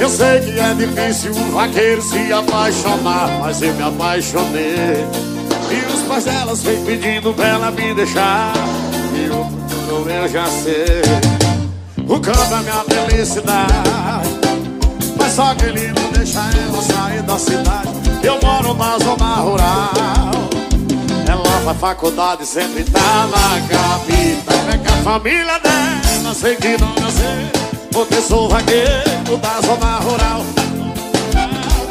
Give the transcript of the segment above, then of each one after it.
Eu sei que é difícil o vaqueiro se apaixonar Mas eu me apaixonei. E os pais delas vêm pedindo pra ela me deixar E o futuro eu já sei. O campo é minha felicidade Mas só que ele não deixa ela sair da cidade. Eu moro na zona rural Faculdade sempre tá na capital É que a família dela sei que não nasceu porque sou vaqueiro da zona rural.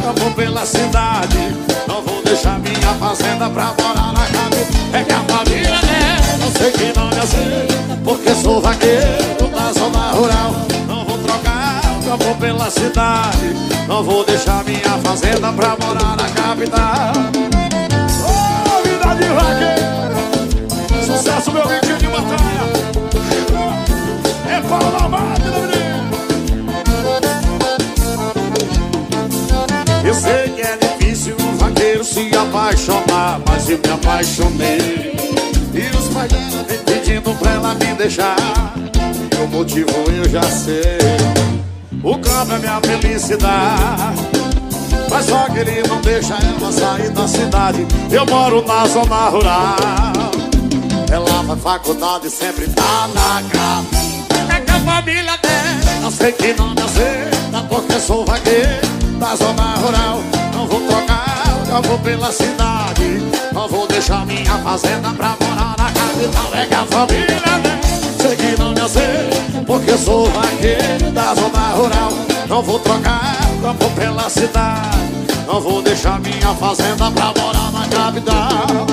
Eu vou pela cidade Não vou deixar minha fazenda pra morar na capital É que a família dela sei que não aceita Porque sou vaqueiro da zona rural. Não vou trocar Eu vou pela cidade. Não vou deixar minha fazenda pra morar na capital. Oh, Eu sei que é difícil um vaqueiro se apaixonar Mas eu me apaixonei. E os pais dela vem pedindo pra ela me deixar. E o motivo eu já sei. O campo é minha felicidade. Mas só que ele não deixa ela sair da cidade. Eu moro na zona rural. Ela vai faculdade sempre tá na casa É que a família dela Não sei que não me aceita Porque sou vaqueiro da zona rural. Não vou trocar eu vou pela cidade. Não vou deixar minha fazenda pra morar na capital. É que a família né? sei que não me aceita Porque sou vaqueiro da zona rural. Não vou trocar eu vou pela cidade. Não vou deixar minha fazenda pra morar na capital